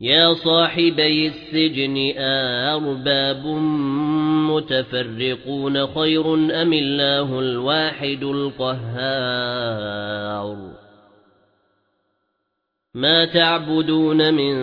يا صاحبي السجن أرباب متفرقون خير أم الله الواحد القهار؟ ما تعبدون من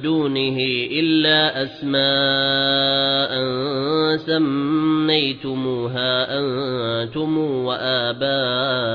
دونه إلا أسماء سميتموها أنتم وآباؤكم.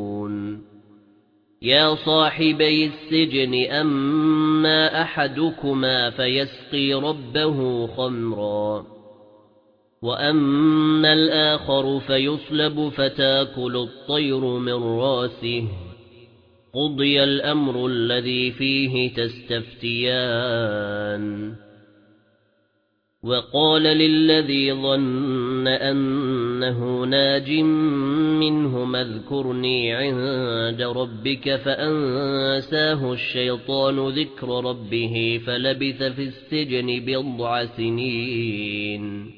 يا صاحبي السجن أما أحدكما فيسقي ربه خمرا وأما الآخر فيصلب فتاكل الطير من راسه قضي الأمر الذي فيه تستفتيان وقال للذي ظن أنه ناج منه اذكرني عند ربك فأنساه الشيطان ذكر ربه فلبث في السجن بضع سنين.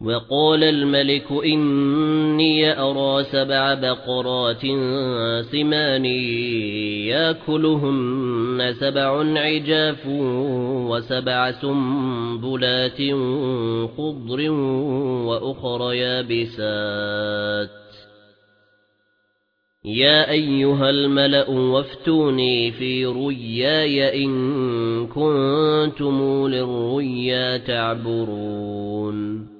وقال الملك إني أرى سبع بقرات سمان سبع عجاف وسبع سنبلات خضر وأخر يابسات. يا أيها الملأ وافتوني في رياي إن كنتم للريا تعبرون.